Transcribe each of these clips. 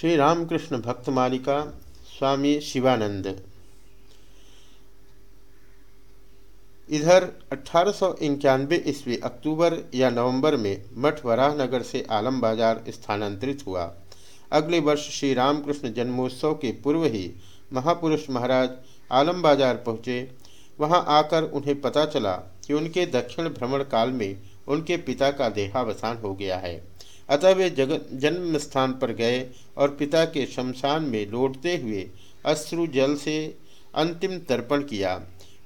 श्री रामकृष्ण भक्त मालिका स्वामी शिवानंद। इधर अठारह ईस्वी अक्टूबर या नवंबर में मठ वराहनगर से आलम बाज़ार स्थानांतरित हुआ। अगले वर्ष श्री रामकृष्ण जन्मोत्सव के पूर्व ही महापुरुष महाराज आलम बाज़ार पहुँचे। वहाँ आकर उन्हें पता चला कि उनके दक्षिण भ्रमण काल में उनके पिता का देहावसान हो गया है। अतः वे जगत जन्म स्थान पर गए और पिता के शमशान में लौटते हुए अश्रु जल से अंतिम तर्पण किया।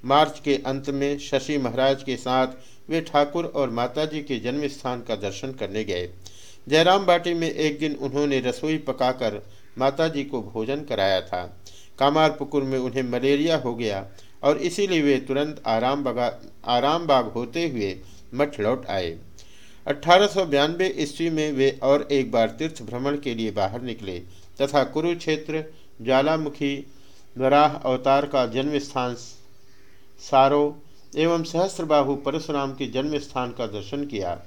मार्च के अंत में शशि महाराज के साथ वे ठाकुर और माताजी के जन्म स्थान का दर्शन करने गए। जयराम बाटी में एक दिन उन्होंने रसोई पकाकर माताजी को भोजन कराया था। कामार पुकुर में उन्हें मलेरिया हो गया और इसीलिए वे तुरंत आराम बगा आराम बाग होते हुए मठ लौट आए। अठारह ईस्वी में वे और एक बार तीर्थ भ्रमण के लिए बाहर निकले, तथा कुरुक्षेत्र, ज्वालामुखी वराह अवतार का जन्म स्थान सारो एवं सहस्त्रबाहु परशुराम के जन्म स्थान का दर्शन किया।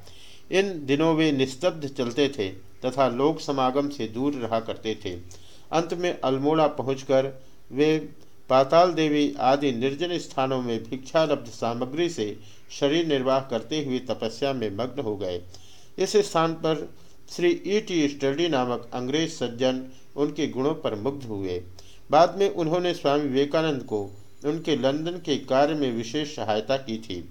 इन दिनों वे निस्तब्ध चलते थे तथा लोक समागम से दूर रहा करते थे। अंत में अल्मोड़ा पहुंचकर वे पाताल देवी आदि निर्जन स्थानों में भिक्षालब्ध सामग्री से शरीर निर्वाह करते हुए तपस्या में मग्न हो गए। इस स्थान पर श्री ई टी स्टर्डी नामक अंग्रेज़ सज्जन उनके गुणों पर मुग्ध हुए। बाद में उन्होंने स्वामी विवेकानंद को उनके लंदन के कार्य में विशेष सहायता की थी।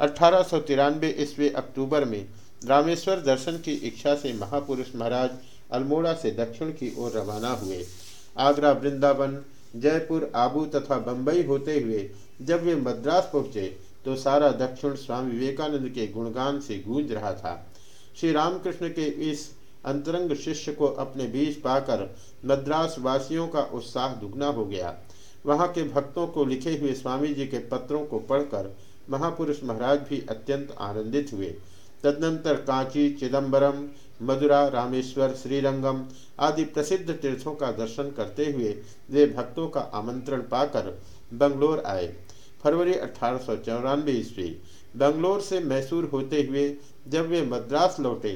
अठारह सौ ईस्वी अक्टूबर में रामेश्वर दर्शन की इच्छा से महापुरुष महाराज अल्मोड़ा से दक्षिण की ओर रवाना हुए। आगरा वृंदावन जयपुर, आबू तथा बंबई होते हुए जब वे मद्रास पहुँचे तो सारा दक्षिण स्वामी विवेकानंद के गुणगान से गूंज रहा था। श्री रामकृष्ण के इस अंतरंग शिष्य को अपने बीच पाकर मद्रास वासियों का उत्साह दुगना हो गया। वहाँ के भक्तों को लिखे हुए स्वामी जी के पत्रों को पढ़कर महापुरुष महाराज भी अत्यंत आनंदित हुए। तदनंतर कांची चिदम्बरम मदुरा, रामेश्वर, श्रीरंगम आदि प्रसिद्ध तीर्थों का दर्शन करते हुए वे भक्तों का आमंत्रण पाकर बंगलोर आए। फरवरी अठारह ईस्वी, बंगलोर से मैसूर होते हुए जब वे मद्रास लौटे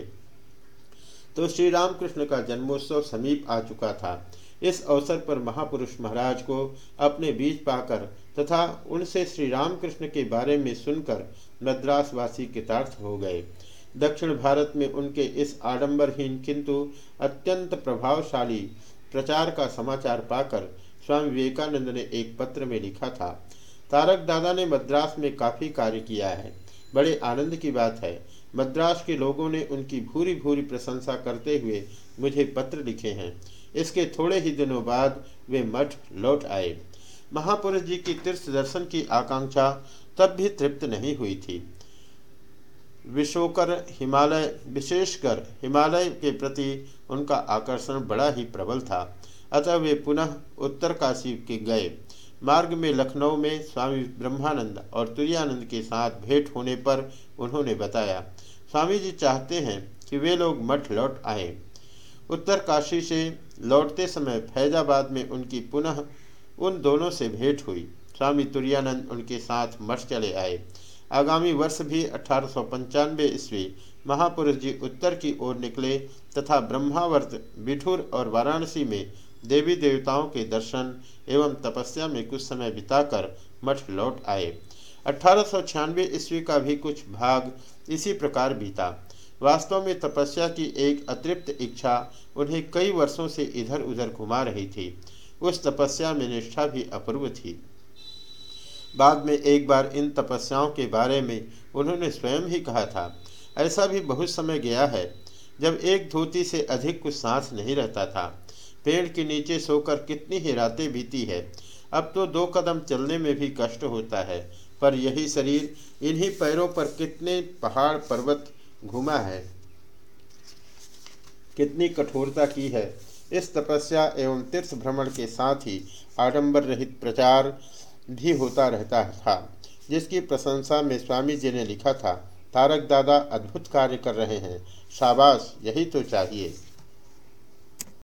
तो श्री रामकृष्ण का जन्मोत्सव समीप आ चुका था। इस अवसर पर महापुरुष महाराज को अपने बीच पाकर तथा उनसे श्री रामकृष्ण के बारे में सुनकर मद्रासवासी कृतार्थ हो गए। दक्षिण भारत में उनके इस आडंबरहीन किंतु अत्यंत प्रभावशाली प्रचार का समाचार पाकर स्वामी विवेकानंद ने एक पत्र में लिखा था, तारक दादा ने मद्रास में काफ़ी कार्य किया है। बड़े आनंद की बात है। मद्रास के लोगों ने उनकी भूरी भूरी प्रशंसा करते हुए मुझे पत्र लिखे हैं। इसके थोड़े ही दिनों बाद वे मठ लौट आए। महापुरुष जी की तीर्थ दर्शन की आकांक्षा तब भी तृप्त नहीं हुई थी। विशोकर हिमालय, विशेषकर हिमालय के प्रति उनका आकर्षण बड़ा ही प्रबल था। अतः वे पुनः उत्तर काशी के गए। मार्ग में लखनऊ में स्वामी ब्रह्मानंद और तुरानंद के साथ भेंट होने पर उन्होंने बताया, स्वामी जी चाहते हैं कि वे लोग मठ लौट आए। उत्तर काशी से लौटते समय फैजाबाद में उनकी पुनः उन दोनों से भेंट हुई। स्वामी तुरानंद उनके साथ मठ चले आए। आगामी वर्ष भी अठारह सौ पंचानवे ईस्वी महापुरुष जी उत्तर की ओर निकले तथा ब्रह्मावर्त बिठुर और वाराणसी में देवी देवताओं के दर्शन एवं तपस्या में कुछ समय बिताकर मठ लौट आए। अठारह सौ छियानवे ईस्वी का भी कुछ भाग इसी प्रकार बीता। वास्तव में तपस्या की एक अतृप्त इच्छा उन्हें कई वर्षों से इधर उधर घुमा रही थी। उस तपस्या में निष्ठा भी अपूर्व थी। बाद में एक बार इन तपस्याओं के बारे में उन्होंने स्वयं ही कहा था। ऐसा भी बहुत समय गया है, जब एक धोती से अधिक कुछ सांस नहीं रहता था। पेड़ के नीचे सोकर कितनी ही रातें बीती है। अब तो दो कदम चलने में भी कष्ट होता है, पर यही शरीर इन्हीं पैरों पर कितने पहाड़ पर्वत घुमा है, कितनी कठोरता की है। इस तपस्या एवं तीर्थ भ्रमण के साथ ही आडंबर रहित प्रचार भी होता रहता था, जिसकी प्रशंसा में स्वामी जी ने लिखा था, तारक दादा अद्भुत कार्य कर रहे हैं, शाबाश, यही तो चाहिए।